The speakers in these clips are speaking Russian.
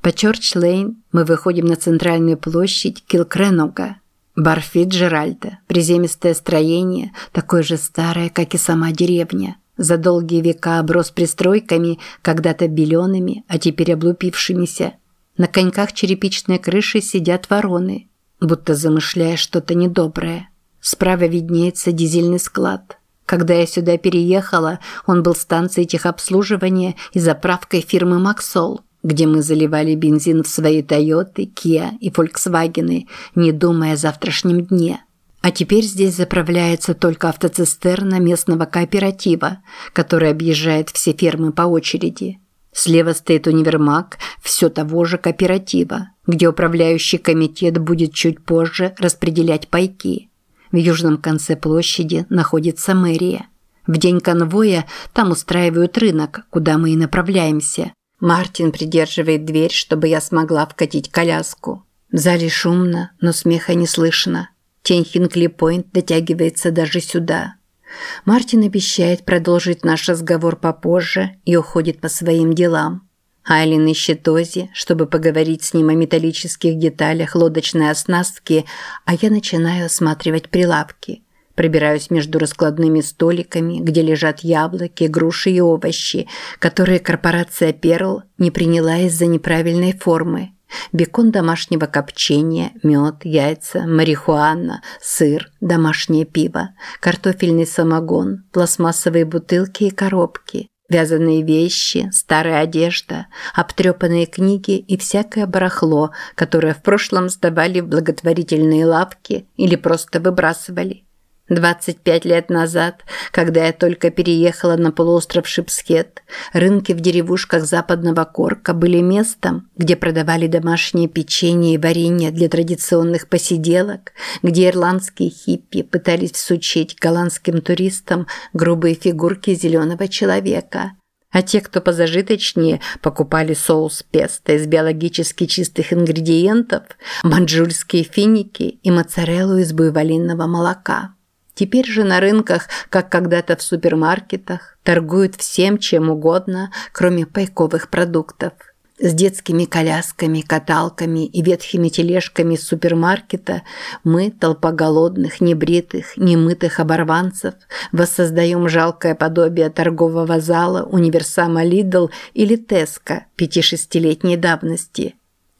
По Чорч-Лейн мы выходим на центральную площадь Килкренога. Бар Фиджеральда, приземистое строение, такое же старое, как и сама деревня. За долгие века оброс пристройками, когда-то белеными, а теперь облупившимися. На коньках черепичной крыши сидят вороны, будто замышляя что-то недоброе. Справа виднеется дизельный склад. Когда я сюда переехала, он был станцией техобслуживания и заправкой фирмы «Максол» где мы заливали бензин в свои Тойоты, Kia и Volkswagen, не думая о завтрашнем дне. А теперь здесь заправляется только автоцистерна местного кооператива, который объезжает все фермы по очереди. Слева стоит универмаг все того же кооператива, где управляющий комитет будет чуть позже распределять пайки. В южном конце площади находится мэрия. В день конвоя там устраивают рынок, куда мы и направляемся. Мартин придерживает дверь, чтобы я смогла вкатить коляску. В зале шумно, но смеха не слышно. Тень Хинкли-Пойнт дотягивается даже сюда. Мартин обещает продолжить наш разговор попозже и уходит по своим делам. Айлин ищет Ози, чтобы поговорить с ним о металлических деталях лодочной оснастки, а я начинаю осматривать прилавки – Пробираюсь между раскладными столиками, где лежат яблоки, груши и овощи, которые корпорация Перл не приняла из-за неправильной формы. Бекон домашнего копчения, мед, яйца, марихуана, сыр, домашнее пиво, картофельный самогон, пластмассовые бутылки и коробки, вязаные вещи, старая одежда, обтрепанные книги и всякое барахло, которое в прошлом сдавали в благотворительные лавки или просто выбрасывали. 25 лет назад, когда я только переехала на полуостров Шипсхет, рынки в деревушках западного Корка были местом, где продавали домашнее печенье и варенье для традиционных посиделок, где ирландские хиппи пытались всучить голландским туристам грубые фигурки зеленого человека – а те, кто позажиточнее, покупали соус песто из биологически чистых ингредиентов, манжульские финики и моцареллу из буйволинного молока. Теперь же на рынках, как когда-то в супермаркетах, торгуют всем чем угодно, кроме пайковых продуктов. С детскими колясками, каталками и ветхими тележками из супермаркета мы, толпа голодных, небритых, немытых оборванцев, воссоздаем жалкое подобие торгового зала универсама Лидл или Теска пяти-шестилетней давности.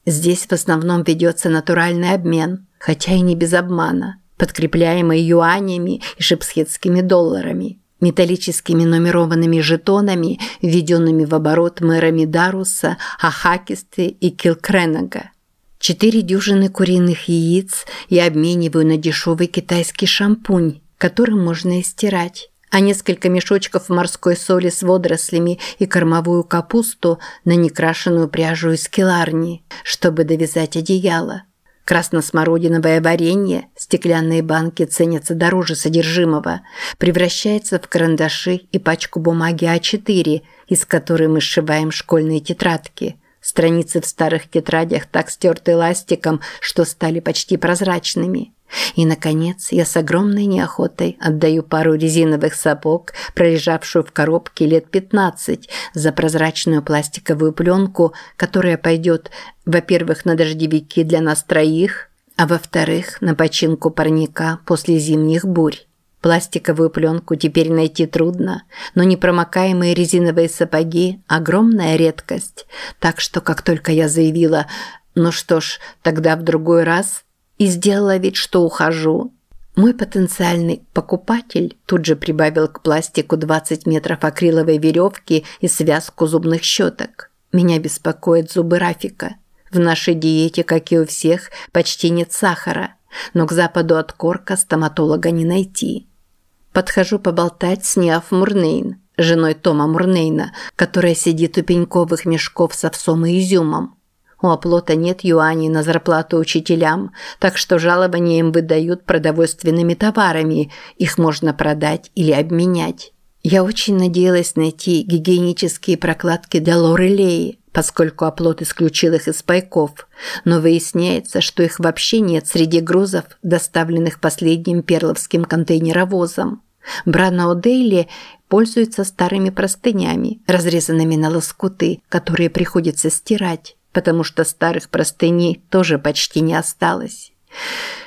Здесь в основном ведется натуральный обмен, хотя и не без обмана подкрепляемый юанями и шипсхетскими долларами, металлическими нумерованными жетонами, введенными в оборот мэрами Даруса, Ахакисты и Килкренага. Четыре дюжины куриных яиц я обмениваю на дешевый китайский шампунь, которым можно и стирать, а несколько мешочков морской соли с водорослями и кормовую капусту на некрашенную пряжу из келарни, чтобы довязать одеяло. Красносмородиновое варенье, стеклянные банки ценятся дороже содержимого, превращается в карандаши и пачку бумаги А4, из которой мы сшиваем школьные тетрадки. Страницы в старых тетрадях так стерты ластиком, что стали почти прозрачными. И, наконец, я с огромной неохотой отдаю пару резиновых сапог, пролежавшую в коробке лет 15, за прозрачную пластиковую пленку, которая пойдет, во-первых, на дождевики для нас троих, а во-вторых, на починку парника после зимних бурь. Пластиковую пленку теперь найти трудно, но непромокаемые резиновые сапоги – огромная редкость. Так что, как только я заявила «ну что ж, тогда в другой раз», и сделала вид, что ухожу. Мой потенциальный покупатель тут же прибавил к пластику 20 метров акриловой веревки и связку зубных щеток. Меня беспокоят зубы Рафика. В нашей диете, как и у всех, почти нет сахара, но к западу от Корка стоматолога не найти. Подхожу поболтать с Ниаф Мурнейн, женой Тома Мурнейна, которая сидит у пеньковых мешков с овсом и изюмом. У оплота нет юаней на зарплату учителям, так что жалования им выдают продовольственными товарами, их можно продать или обменять. Я очень надеялась найти гигиенические прокладки для Лорелеи, поскольку оплот исключил их из пайков, но выясняется, что их вообще нет среди грузов, доставленных последним перловским контейнеровозом. Брана О'Дейли пользуется старыми простынями, разрезанными на лоскуты, которые приходится стирать. Потому что старых простыней тоже почти не осталось.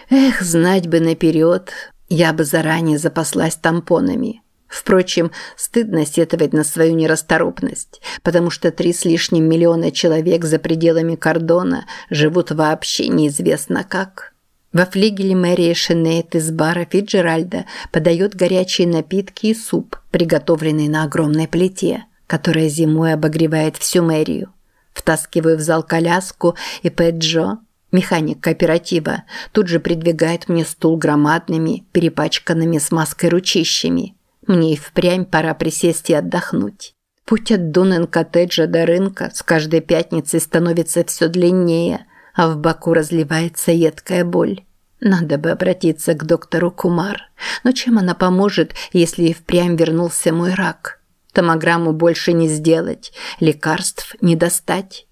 Эх, знать бы наперед, я бы заранее запаслась тампонами. Впрочем, стыдно сетовать на свою нерасторопность, потому что три с лишним миллиона человек за пределами кордона живут вообще неизвестно как. Во флигеле мэрии Шенейт из бара Фиджеральда подает горячие напитки и суп, приготовленный на огромной плите, которая зимой обогревает всю мэрию. Втаскиваю в зал коляску, и Пэт Джо, механик кооператива, тут же придвигает мне стул громадными, перепачканными смазкой ручищами – мне и впрямь пора присесть и отдохнуть. Путь от Дунен-коттеджа до рынка с каждой пятницей становится все длиннее, а в боку разливается едкая боль. Надо бы обратиться к доктору Кумар. Но чем она поможет, если и впрямь вернулся мой рак? Томограмму больше не сделать, лекарств не достать.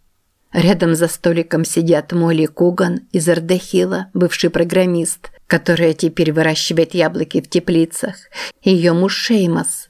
Рядом за столиком сидят Молли Куган из Ардехила, бывший программист, которая теперь выращивает яблоки в теплицах, и ее муж Шеймас.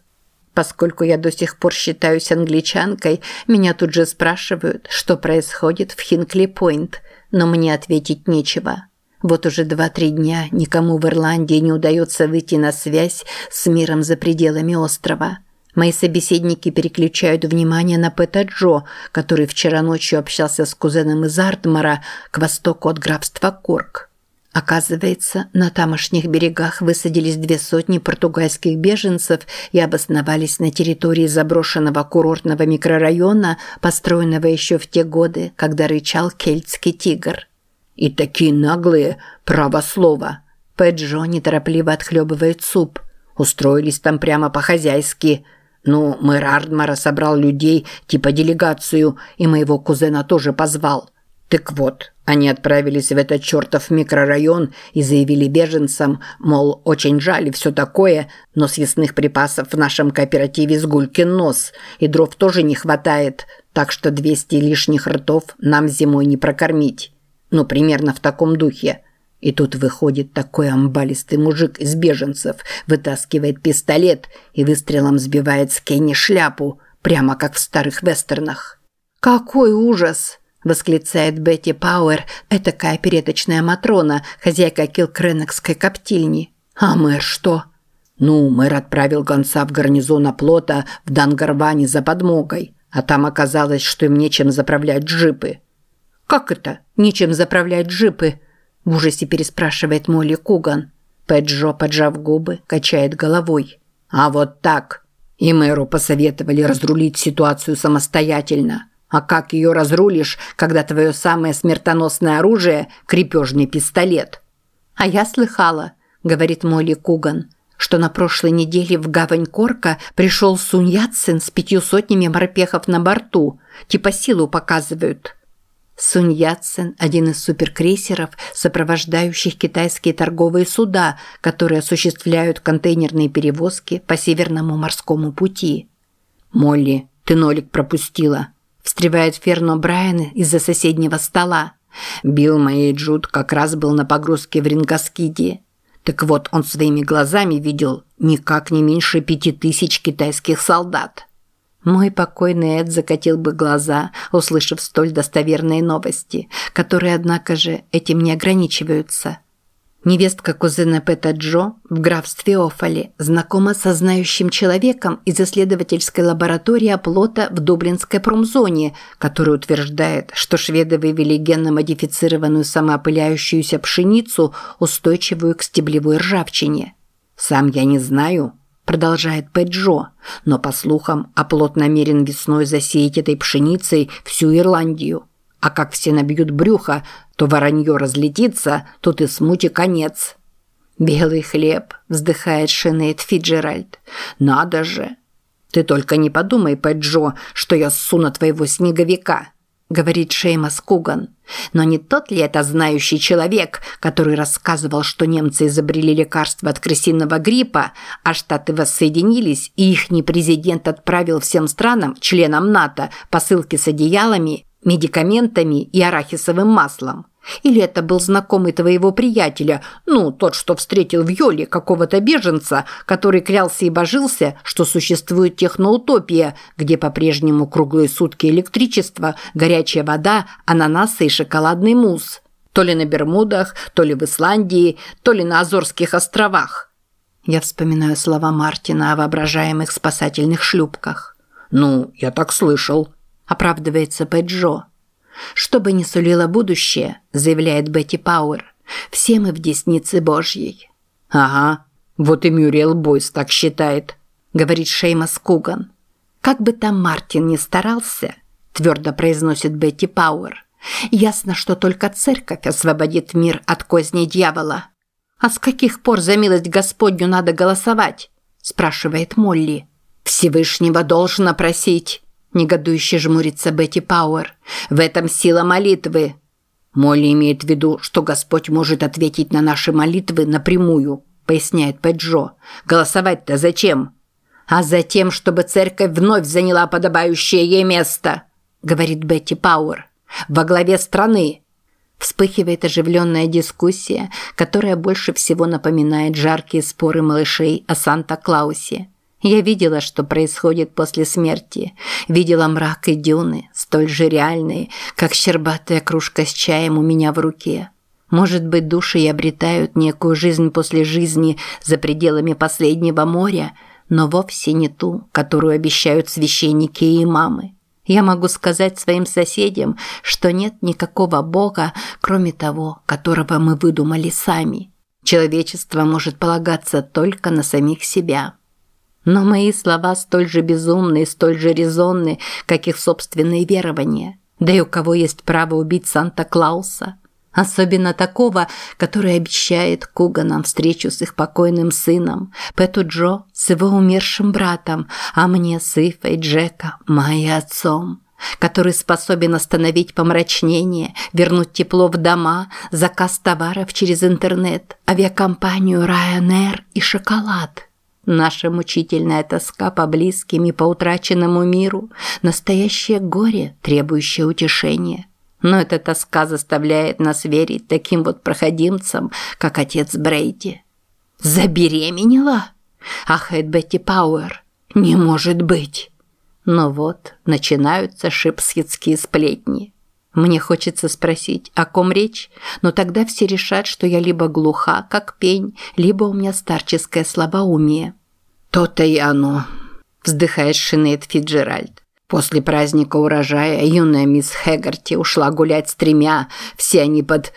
Поскольку я до сих пор считаюсь англичанкой, меня тут же спрашивают, что происходит в Хинкли-Пойнт, но мне ответить нечего. Вот уже два-три дня никому в Ирландии не удается выйти на связь с миром за пределами острова. Мои собеседники переключают внимание на Пэта Джо, который вчера ночью общался с кузеном из Артмара к востоку от графства Корк. Оказывается, на тамошних берегах высадились две сотни португальских беженцев и обосновались на территории заброшенного курортного микрорайона, построенного еще в те годы, когда рычал кельтский тигр. И такие наглые, право слово. Пэджо неторопливо отхлебывает суп. Устроились там прямо по-хозяйски. Ну, мэр Ардмара собрал людей, типа делегацию, и моего кузена тоже позвал. Так вот, они отправились в этот чертов микрорайон и заявили беженцам, мол, очень жаль и все такое, но съестных припасов в нашем кооперативе с гулькин нос, и дров тоже не хватает, так что 200 лишних ртов нам зимой не прокормить. Ну, примерно в таком духе. И тут выходит такой амбалистый мужик из беженцев, вытаскивает пистолет и выстрелом сбивает с Кенни шляпу, прямо как в старых вестернах. «Какой ужас!» – восклицает Бетти Пауэр, этакая переточная Матрона, хозяйка Килкренекской коптильни. «А мэр что?» «Ну, мэр отправил гонца в гарнизон оплота в Дангарване за подмогой, а там оказалось, что им нечем заправлять джипы». «Как это? Нечем заправлять джипы?» – в ужасе переспрашивает Молли Куган. Пэджо, поджав губы, качает головой. «А вот так!» И мэру посоветовали разрулить ситуацию самостоятельно – а как ее разрулишь, когда твое самое смертоносное оружие – крепежный пистолет? А я слыхала, говорит Молли Куган, что на прошлой неделе в гавань Корка пришел Сунь Яцин с пятью сотнями морпехов на борту, типа силу показывают. Сунь Яцин – один из суперкрейсеров, сопровождающих китайские торговые суда, которые осуществляют контейнерные перевозки по Северному морскому пути. «Молли, ты нолик пропустила», встревает Ферно Брайан из-за соседнего стола. Билл моей Джуд как раз был на погрузке в Рингоскиде. Так вот, он своими глазами видел никак не меньше пяти тысяч китайских солдат. Мой покойный Эд закатил бы глаза, услышав столь достоверные новости, которые, однако же, этим не ограничиваются – Невестка кузена Пэта Джо в графстве Офали знакома со знающим человеком из исследовательской лаборатории оплота в Дублинской промзоне, который утверждает, что шведы вывели генно-модифицированную самоопыляющуюся пшеницу, устойчивую к стеблевой ржавчине. «Сам я не знаю», – продолжает Пэт Джо, но, по слухам, оплот намерен весной засеять этой пшеницей всю Ирландию – а как все набьют брюхо, то воронье разлетится, тут и смути конец. «Белый хлеб», – вздыхает Шенейд Фиджеральд. «Надо же!» «Ты только не подумай, Пэджо, что я ссу на твоего снеговика», – говорит Шеймас Куган. «Но не тот ли это знающий человек, который рассказывал, что немцы изобрели лекарство от крысиного гриппа, а Штаты воссоединились, и ихний президент отправил всем странам, членам НАТО, посылки с одеялами медикаментами и арахисовым маслом. Или это был знакомый твоего приятеля, ну, тот, что встретил в Йоле какого-то беженца, который клялся и божился, что существует техноутопия, где по-прежнему круглые сутки электричество, горячая вода, ананасы и шоколадный мусс. То ли на Бермудах, то ли в Исландии, то ли на Азорских островах. Я вспоминаю слова Мартина о воображаемых спасательных шлюпках. «Ну, я так слышал», – оправдывается Пэджо. «Что бы ни сулило будущее», – заявляет Бетти Пауэр, – «все мы в деснице Божьей». «Ага, вот и Мюриэл Бойс так считает», – говорит Шеймас Куган. «Как бы там Мартин ни старался», – твердо произносит Бетти Пауэр, – «ясно, что только церковь освободит мир от козни дьявола». «А с каких пор за милость Господню надо голосовать?» – спрашивает Молли. «Всевышнего должно просить», – негодующе жмурится Бетти Пауэр. «В этом сила молитвы». Молли имеет в виду, что Господь может ответить на наши молитвы напрямую, поясняет Пэджо. Голосовать-то зачем? А за тем, чтобы церковь вновь заняла подобающее ей место, говорит Бетти Пауэр. Во главе страны. Вспыхивает оживленная дискуссия, которая больше всего напоминает жаркие споры малышей о Санта-Клаусе. Я видела, что происходит после смерти. Видела мрак и дюны, столь же реальные, как щербатая кружка с чаем у меня в руке. Может быть, души и обретают некую жизнь после жизни за пределами последнего моря, но вовсе не ту, которую обещают священники и имамы. Я могу сказать своим соседям, что нет никакого Бога, кроме того, которого мы выдумали сами. Человечество может полагаться только на самих себя. Но мои слова столь же безумны и столь же резонны, как их собственные верования. Да и у кого есть право убить Санта-Клауса? Особенно такого, который обещает Куганам встречу с их покойным сыном, Пэту Джо с его умершим братом, а мне с Ифой Джека, моим отцом который способен остановить помрачнение, вернуть тепло в дома, заказ товаров через интернет, авиакомпанию Ryanair и шоколад. Наша мучительная тоска по близким и по утраченному миру – настоящее горе, требующее утешения. Но эта тоска заставляет нас верить таким вот проходимцам, как отец Брейди. «Забеременела?» – ахает Бетти Пауэр. «Не может быть!» Но вот начинаются шипсхитские сплетни. Мне хочется спросить, о ком речь, но тогда все решат, что я либо глуха, как пень, либо у меня старческое слабоумие. «То-то и оно», – вздыхает Шинейд Фиджеральд. После праздника урожая юная мисс Хэггарти ушла гулять с тремя, все они под...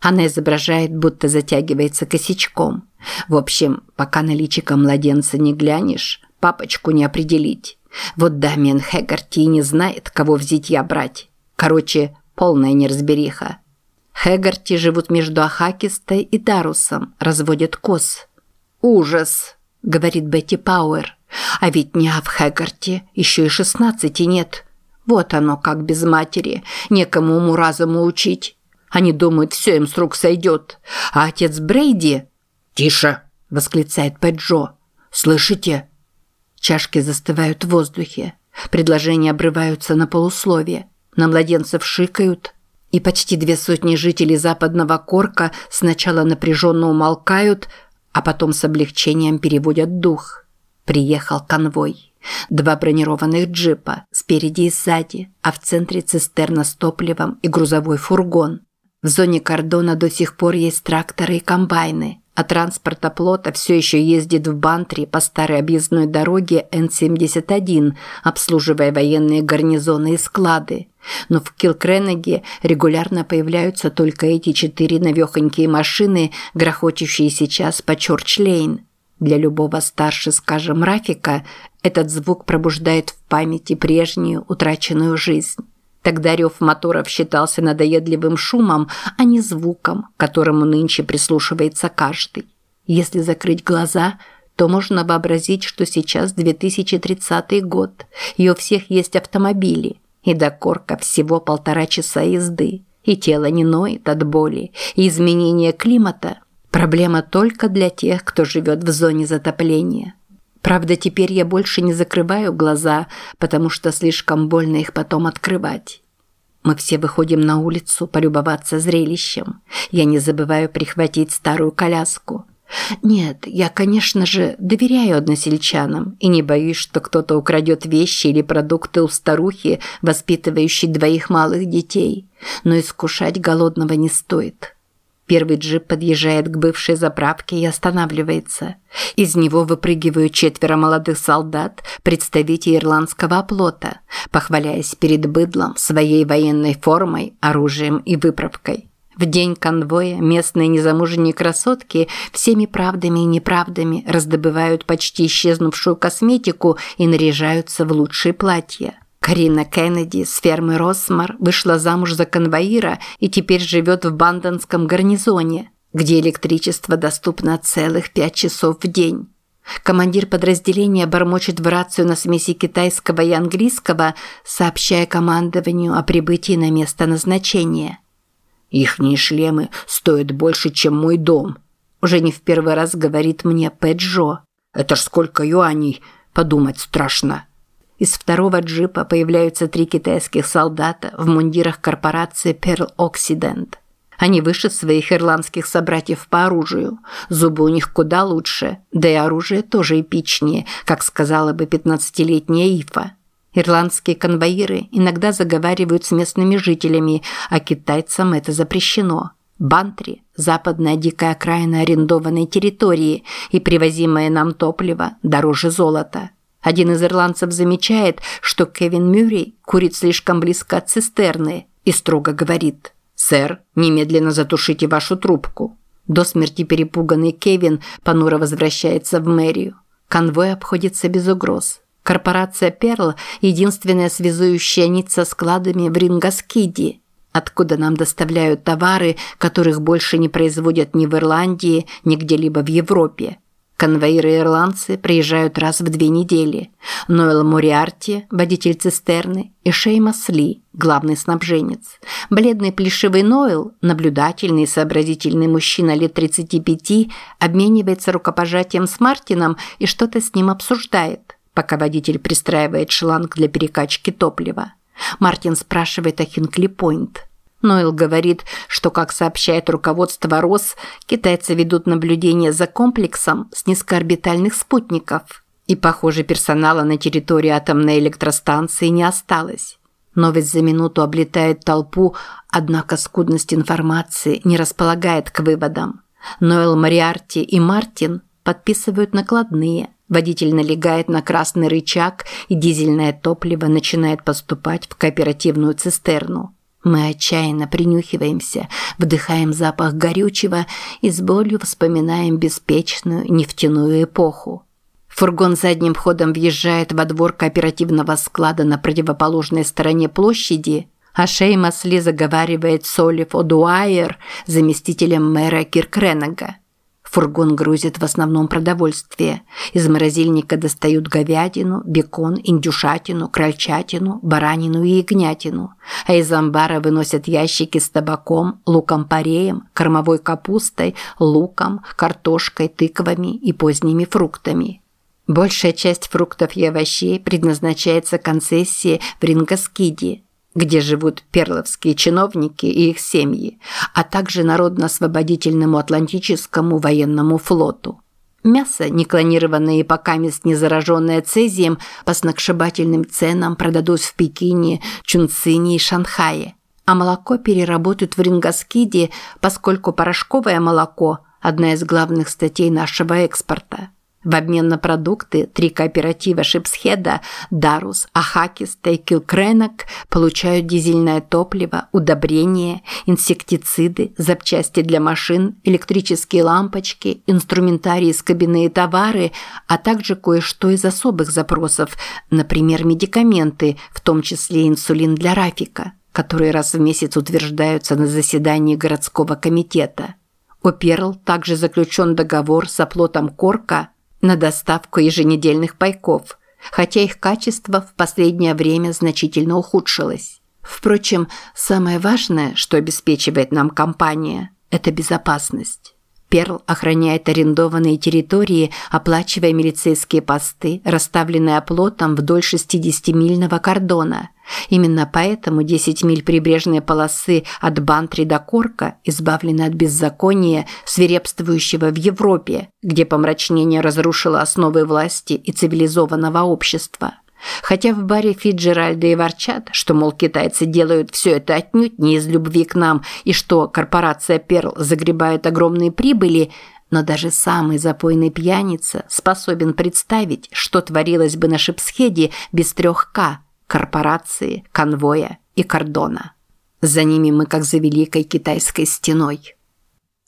Она изображает, будто затягивается косячком. В общем, пока на личико младенца не глянешь, папочку не определить. Вот Дамиан Хэггарти не знает, кого взять я брать. Короче, полная неразбериха. Хэггарти живут между Ахакистой и Дарусом, разводят коз. «Ужас!» – говорит Бетти Пауэр. «А ведь не в Хэггарте еще и шестнадцати нет. Вот оно как без матери, некому уму-разуму учить. Они думают, все им с рук сойдет. А отец Брейди...» «Тише!» – восклицает Пэджо. «Слышите?» Чашки застывают в воздухе. Предложения обрываются на полусловие. На младенцев шикают, и почти две сотни жителей западного Корка сначала напряженно умолкают, а потом с облегчением переводят дух. Приехал конвой. Два бронированных джипа, спереди и сзади, а в центре цистерна с топливом и грузовой фургон. В зоне кордона до сих пор есть тракторы и комбайны – а транспорта плота все еще ездит в Бантри по старой объездной дороге Н-71, обслуживая военные гарнизоны и склады. Но в Килкренеге регулярно появляются только эти четыре навехонькие машины, грохочущие сейчас по Чорч-Лейн. Для любого старше, скажем, Рафика, этот звук пробуждает в памяти прежнюю утраченную жизнь. Тогда рев моторов считался надоедливым шумом, а не звуком, которому нынче прислушивается каждый. Если закрыть глаза, то можно вообразить, что сейчас 2030 год, и у всех есть автомобили, и до Корка всего полтора часа езды, и тело не ноет от боли, и изменение климата – проблема только для тех, кто живет в зоне затопления. Правда, теперь я больше не закрываю глаза, потому что слишком больно их потом открывать. Мы все выходим на улицу полюбоваться зрелищем. Я не забываю прихватить старую коляску. Нет, я, конечно же, доверяю односельчанам и не боюсь, что кто-то украдет вещи или продукты у старухи, воспитывающей двоих малых детей. Но искушать голодного не стоит. Первый джип подъезжает к бывшей заправке и останавливается. Из него выпрыгивают четверо молодых солдат, представители ирландского оплота, похваляясь перед быдлом своей военной формой, оружием и выправкой. В день конвоя местные незамужние красотки всеми правдами и неправдами раздобывают почти исчезнувшую косметику и наряжаются в лучшие платья. Карина Кеннеди с фермы Росмар вышла замуж за конвоира и теперь живет в Бандонском гарнизоне, где электричество доступно целых пять часов в день. Командир подразделения бормочет в рацию на смеси китайского и английского, сообщая командованию о прибытии на место назначения. «Ихние шлемы стоят больше, чем мой дом», уже не в первый раз говорит мне Пэджо. «Это ж сколько юаней, подумать страшно». Из второго джипа появляются три китайских солдата в мундирах корпорации Pearl Occident. Они выше своих ирландских собратьев по оружию. Зубы у них куда лучше, да и оружие тоже эпичнее, как сказала бы 15-летняя Ифа. Ирландские конвоиры иногда заговаривают с местными жителями, а китайцам это запрещено. Бантри – западная дикая окраина арендованной территории, и привозимое нам топливо дороже золота – один из ирландцев замечает, что Кевин Мюррей курит слишком близко от цистерны и строго говорит «Сэр, немедленно затушите вашу трубку». До смерти перепуганный Кевин понуро возвращается в мэрию. Конвой обходится без угроз. Корпорация «Перл» – единственная связующая нить со складами в Рингаскиде, откуда нам доставляют товары, которых больше не производят ни в Ирландии, ни где-либо в Европе. Конвоиры-ирландцы приезжают раз в две недели. Ноэл Мориарти, водитель цистерны, и Шеймас Ли, главный снабженец. Бледный плешивый Ноэл, наблюдательный и сообразительный мужчина лет 35, обменивается рукопожатием с Мартином и что-то с ним обсуждает, пока водитель пристраивает шланг для перекачки топлива. Мартин спрашивает о Хинкли-Пойнт. Нойл говорит, что, как сообщает руководство РОС, китайцы ведут наблюдение за комплексом с низкоорбитальных спутников. И, похоже, персонала на территории атомной электростанции не осталось. Новость за минуту облетает толпу, однако скудность информации не располагает к выводам. Ноэл Мариарти и Мартин подписывают накладные. Водитель налегает на красный рычаг, и дизельное топливо начинает поступать в кооперативную цистерну. Мы отчаянно принюхиваемся, вдыхаем запах горючего и с болью вспоминаем беспечную нефтяную эпоху. Фургон задним ходом въезжает во двор кооперативного склада на противоположной стороне площади, а Шеймас Ли заговаривает с Олив О'Дуайер, заместителем мэра Киркренага. Фургон грузит в основном продовольствие. Из морозильника достают говядину, бекон, индюшатину, крольчатину, баранину и ягнятину. А из амбара выносят ящики с табаком, луком-пореем, кормовой капустой, луком, картошкой, тыквами и поздними фруктами. Большая часть фруктов и овощей предназначается концессии в Рингоскиде – где живут перловские чиновники и их семьи, а также Народно-освободительному Атлантическому военному флоту. Мясо, не клонированное и покамест не зараженное цезием, по сногсшибательным ценам продадут в Пекине, Чунцине и Шанхае. А молоко переработают в Рингоскиде, поскольку порошковое молоко – одна из главных статей нашего экспорта – в обмен на продукты три кооператива Шипсхеда – Дарус, Ахакис и Килкренок – получают дизельное топливо, удобрения, инсектициды, запчасти для машин, электрические лампочки, кабины и товары, а также кое-что из особых запросов, например, медикаменты, в том числе инсулин для Рафика, которые раз в месяц утверждаются на заседании городского комитета. У Перл также заключен договор с оплотом Корка – на доставку еженедельных пайков, хотя их качество в последнее время значительно ухудшилось. Впрочем, самое важное, что обеспечивает нам компания – это безопасность. Перл охраняет арендованные территории, оплачивая милицейские посты, расставленные оплотом вдоль 60-мильного кордона. Именно поэтому 10 миль прибрежной полосы от Бантри до Корка избавлены от беззакония, свирепствующего в Европе, где помрачнение разрушило основы власти и цивилизованного общества. Хотя в баре Фиджеральда и ворчат, что, мол, китайцы делают все это отнюдь не из любви к нам и что корпорация Перл загребает огромные прибыли, но даже самый запойный пьяница способен представить, что творилось бы на Шипсхеде без трех «К» – корпорации, конвоя и кордона. За ними мы как за великой китайской стеной.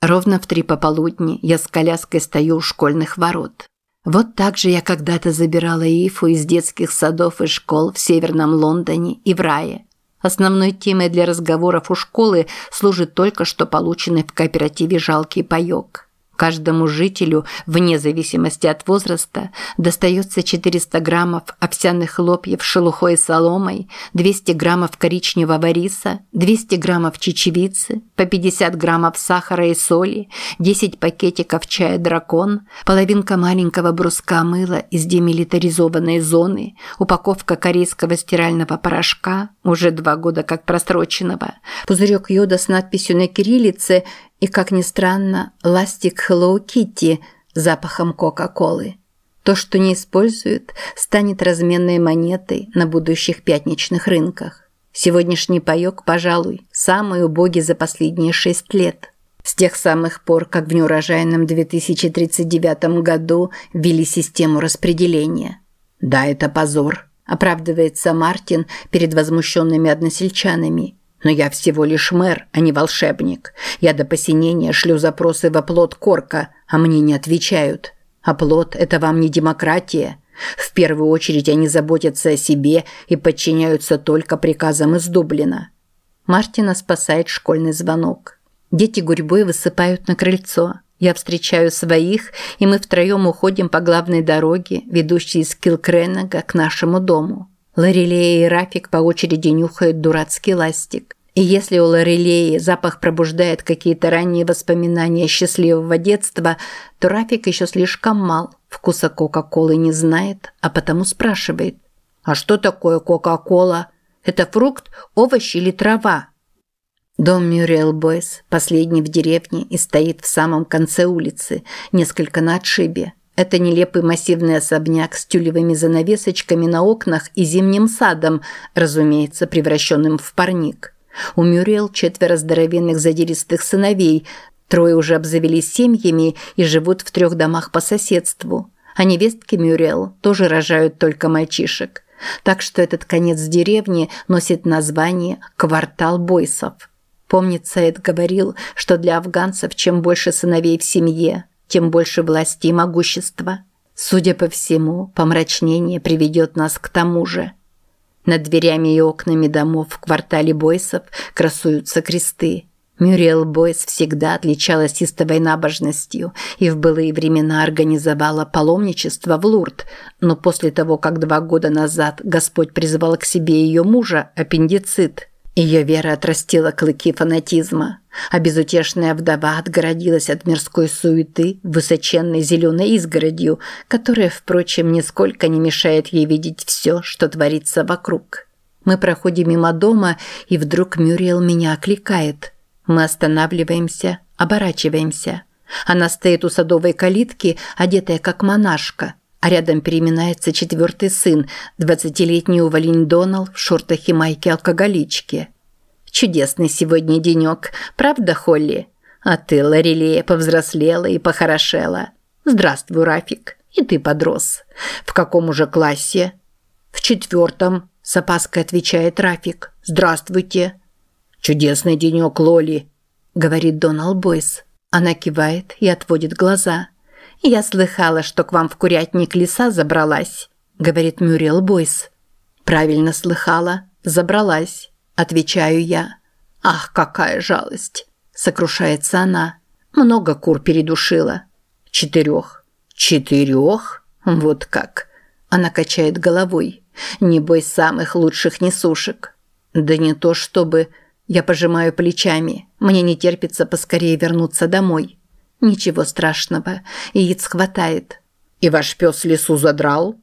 Ровно в три пополудни я с коляской стою у школьных ворот. Вот так же я когда-то забирала Ифу из детских садов и школ в Северном Лондоне и в Рае. Основной темой для разговоров у школы служит только что полученный в кооперативе жалкий паёк. Каждому жителю, вне зависимости от возраста, достается 400 граммов овсяных хлопьев с шелухой и соломой, 200 граммов коричневого риса, 200 граммов чечевицы, по 50 граммов сахара и соли, 10 пакетиков чая «Дракон», половинка маленького бруска мыла из демилитаризованной зоны, упаковка корейского стирального порошка, уже два года как просроченного, пузырек йода с надписью на кириллице – и, как ни странно, ластик Hello Kitty запахом Кока-Колы. То, что не используют, станет разменной монетой на будущих пятничных рынках. Сегодняшний паёк, пожалуй, самый убогий за последние шесть лет. С тех самых пор, как в неурожайном 2039 году ввели систему распределения. Да, это позор, оправдывается Мартин перед возмущенными односельчанами – но я всего лишь мэр, а не волшебник. Я до посинения шлю запросы в оплот Корка, а мне не отвечают. Оплот – это вам не демократия. В первую очередь они заботятся о себе и подчиняются только приказам из Дублина. Мартина спасает школьный звонок. Дети гурьбой высыпают на крыльцо. Я встречаю своих, и мы втроем уходим по главной дороге, ведущей из Килкренага к нашему дому. Лорелея и Рафик по очереди нюхают дурацкий ластик. И если у Лорелеи запах пробуждает какие-то ранние воспоминания счастливого детства, то Рафик еще слишком мал, вкуса Кока-Колы не знает, а потому спрашивает. «А что такое Кока-Кола? Это фрукт, овощ или трава?» Дом Мюрриел Бойс, последний в деревне и стоит в самом конце улицы, несколько на отшибе. Это нелепый массивный особняк с тюлевыми занавесочками на окнах и зимним садом, разумеется, превращенным в парник. У Мюрриел четверо здоровенных задиристых сыновей, трое уже обзавелись семьями и живут в трех домах по соседству. А невестки Мюрриел тоже рожают только мальчишек. Так что этот конец деревни носит название «Квартал Бойсов». Помнится, Эд говорил, что для афганцев чем больше сыновей в семье, тем больше власти и могущества. Судя по всему, помрачнение приведет нас к тому же. Над дверями и окнами домов в квартале Бойсов красуются кресты. Мюриэл Бойс всегда отличалась истовой набожностью и в былые времена организовала паломничество в Лурд, но после того, как два года назад Господь призвал к себе ее мужа, аппендицит – ее вера отрастила клыки фанатизма, а безутешная вдова отгородилась от мирской суеты высоченной зеленой изгородью, которая, впрочем, нисколько не мешает ей видеть все, что творится вокруг. Мы проходим мимо дома, и вдруг Мюриел меня окликает. Мы останавливаемся, оборачиваемся. Она стоит у садовой калитки, одетая как монашка, а рядом переминается четвертый сын, двадцатилетний уволень Донал в шортах и майке алкоголички. Чудесный сегодня денек, правда, Холли? А ты, Лорелея, повзрослела и похорошела. Здравствуй, Рафик. И ты подрос. В каком уже классе? В четвертом, с опаской отвечает Рафик. Здравствуйте. Чудесный денек, Лоли, говорит Донал Бойс. Она кивает и отводит глаза. «Я слыхала, что к вам в курятник лиса забралась», – говорит Мюрриел Бойс. «Правильно слыхала. Забралась», – отвечаю я. «Ах, какая жалость!» – сокрушается она. «Много кур передушила». «Четырех». «Четырех? Вот как!» Она качает головой. «Небось, самых лучших несушек». «Да не то чтобы...» Я пожимаю плечами. Мне не терпится поскорее вернуться домой. Ничего страшного, яиц хватает. И ваш пес лесу задрал?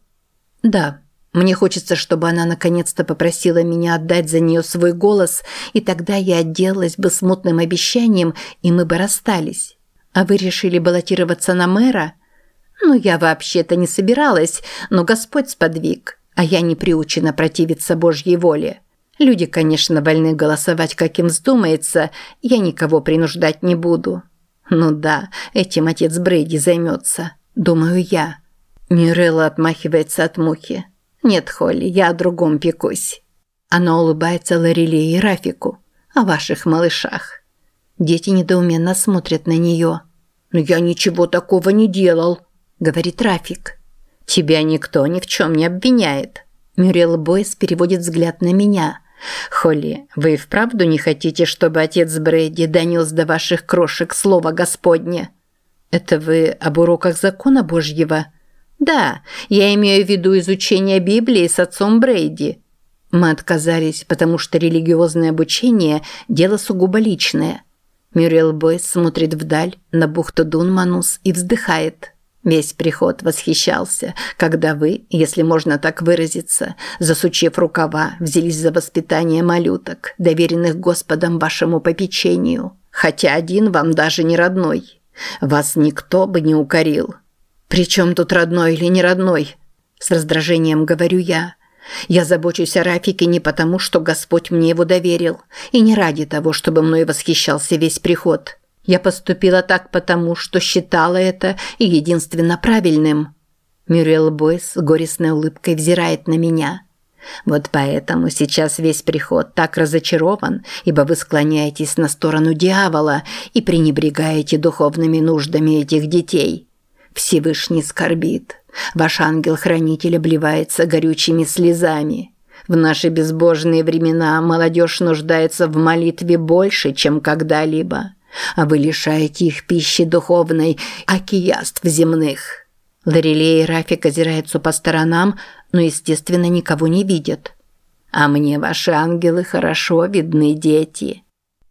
Да. Мне хочется, чтобы она наконец-то попросила меня отдать за нее свой голос, и тогда я отделалась бы смутным обещанием, и мы бы расстались. А вы решили баллотироваться на мэра? Ну, я вообще-то не собиралась, но Господь сподвиг, а я не приучена противиться Божьей воле. Люди, конечно, вольны голосовать, как им вздумается, я никого принуждать не буду. Ну да, этим отец Брейди займется, думаю я. Мирелла отмахивается от мухи. Нет, Холли, я о другом пекусь. Она улыбается Лореле и Рафику. О ваших малышах. Дети недоуменно смотрят на нее. «Но я ничего такого не делал», – говорит Рафик. «Тебя никто ни в чем не обвиняет». Мюррел Бойс переводит взгляд на меня – «Холли, вы вправду не хотите, чтобы отец Брэди донес до ваших крошек слово Господне?» «Это вы об уроках закона Божьего?» «Да, я имею в виду изучение Библии с отцом Брейди». Мы отказались, потому что религиозное обучение – дело сугубо личное. Мюрриел Бойс смотрит вдаль на бухту Дунманус и вздыхает – Весь приход восхищался, когда вы, если можно так выразиться, засучив рукава, взялись за воспитание малюток, доверенных Господом вашему попечению, хотя один вам даже не родной. Вас никто бы не укорил. Причем тут родной или не родной? С раздражением говорю я. Я забочусь о Рафике не потому, что Господь мне его доверил, и не ради того, чтобы мной восхищался весь приход. Я поступила так потому, что считала это единственно правильным. Мюрриел Бойс с горестной улыбкой взирает на меня. Вот поэтому сейчас весь приход так разочарован, ибо вы склоняетесь на сторону дьявола и пренебрегаете духовными нуждами этих детей. Всевышний скорбит. Ваш ангел-хранитель обливается горючими слезами. В наши безбожные времена молодежь нуждается в молитве больше, чем когда-либо а вы лишаете их пищи духовной, окияств земных». Лорелей и Рафик озираются по сторонам, но, естественно, никого не видят. «А мне ваши ангелы хорошо видны, дети».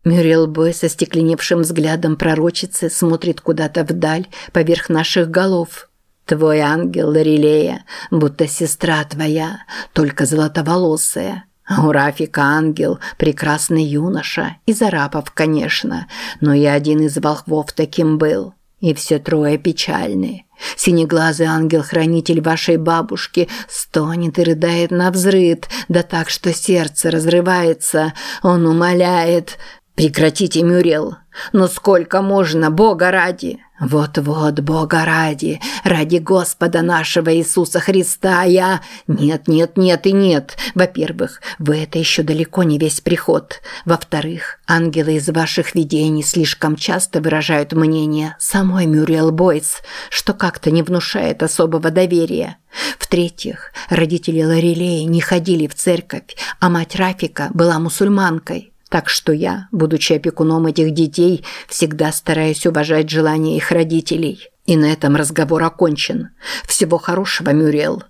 Мюрриел Бой со стекленевшим взглядом пророчицы смотрит куда-то вдаль, поверх наших голов. «Твой ангел, Лорелея, будто сестра твоя, только золотоволосая». У Рафика ангел, прекрасный юноша, из арабов, конечно, но и один из волхвов таким был. И все трое печальны. Синеглазый ангел-хранитель вашей бабушки стонет и рыдает на взрыд, да так, что сердце разрывается. Он умоляет «Прекратите, Мюрел! Но сколько можно, Бога ради!» «Вот-вот, Бога ради, ради Господа нашего Иисуса Христа, я...» «Нет, нет, нет и нет. Во-первых, вы это еще далеко не весь приход. Во-вторых, ангелы из ваших видений слишком часто выражают мнение самой Мюрриел Бойс, что как-то не внушает особого доверия. В-третьих, родители Лорелеи не ходили в церковь, а мать Рафика была мусульманкой». Так что я, будучи опекуном этих детей, всегда стараюсь уважать желания их родителей. И на этом разговор окончен. Всего хорошего, Мюрриел.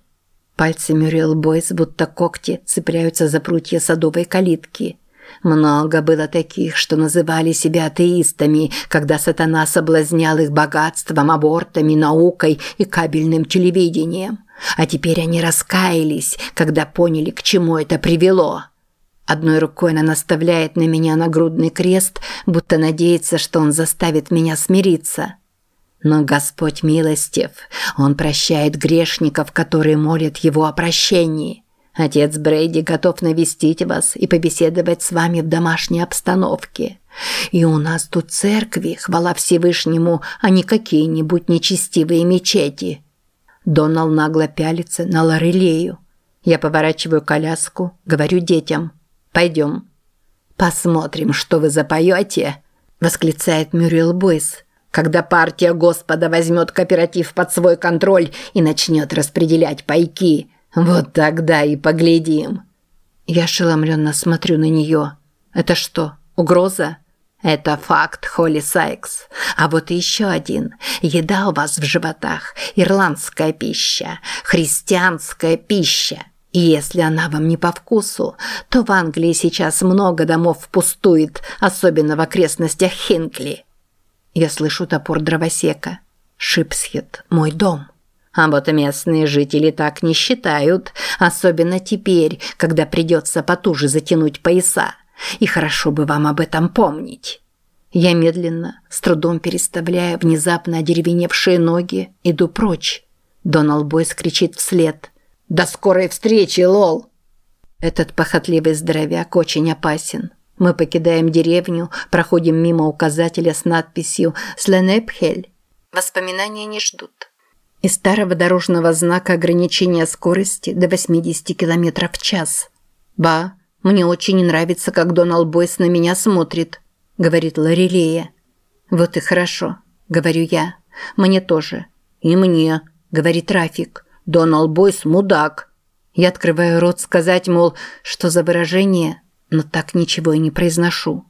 Пальцы Мюрриел Бойс, будто когти, цепляются за прутья садовой калитки. Много было таких, что называли себя атеистами, когда сатана соблазнял их богатством, абортами, наукой и кабельным телевидением. А теперь они раскаялись, когда поняли, к чему это привело. Одной рукой она наставляет на меня нагрудный крест, будто надеется, что он заставит меня смириться. Но Господь милостив, Он прощает грешников, которые молят Его о прощении. Отец Брейди готов навестить вас и побеседовать с вами в домашней обстановке. И у нас тут церкви, хвала Всевышнему, а не какие-нибудь нечестивые мечети. Донал нагло пялится на Лорелею. Я поворачиваю коляску, говорю детям – Пойдем». «Посмотрим, что вы запоете», – восклицает Мюрриел Бойс, «когда партия Господа возьмет кооператив под свой контроль и начнет распределять пайки. Вот тогда и поглядим». Я ошеломленно смотрю на нее. «Это что, угроза?» Это факт, Холли Сайкс. А вот еще один. Еда у вас в животах. Ирландская пища. Христианская пища. И если она вам не по вкусу, то в Англии сейчас много домов пустует, особенно в окрестностях Хинкли. Я слышу топор дровосека. Шипсхед – мой дом. А вот местные жители так не считают, особенно теперь, когда придется потуже затянуть пояса. И хорошо бы вам об этом помнить. Я медленно, с трудом переставляя внезапно одеревеневшие ноги, иду прочь. Доналд Бойс кричит вслед. «До скорой встречи, лол!» Этот похотливый здоровяк очень опасен. Мы покидаем деревню, проходим мимо указателя с надписью «Сленепхель». Воспоминания не ждут. И старого дорожного знака ограничения скорости до 80 км в час. «Ба, мне очень нравится, как Доналд Бойс на меня смотрит», – говорит Лорелея. «Вот и хорошо», – говорю я. «Мне тоже». «И мне», – говорит Рафик. «Доналд Бойс – мудак». Я открываю рот сказать, мол, что за выражение, но так ничего и не произношу.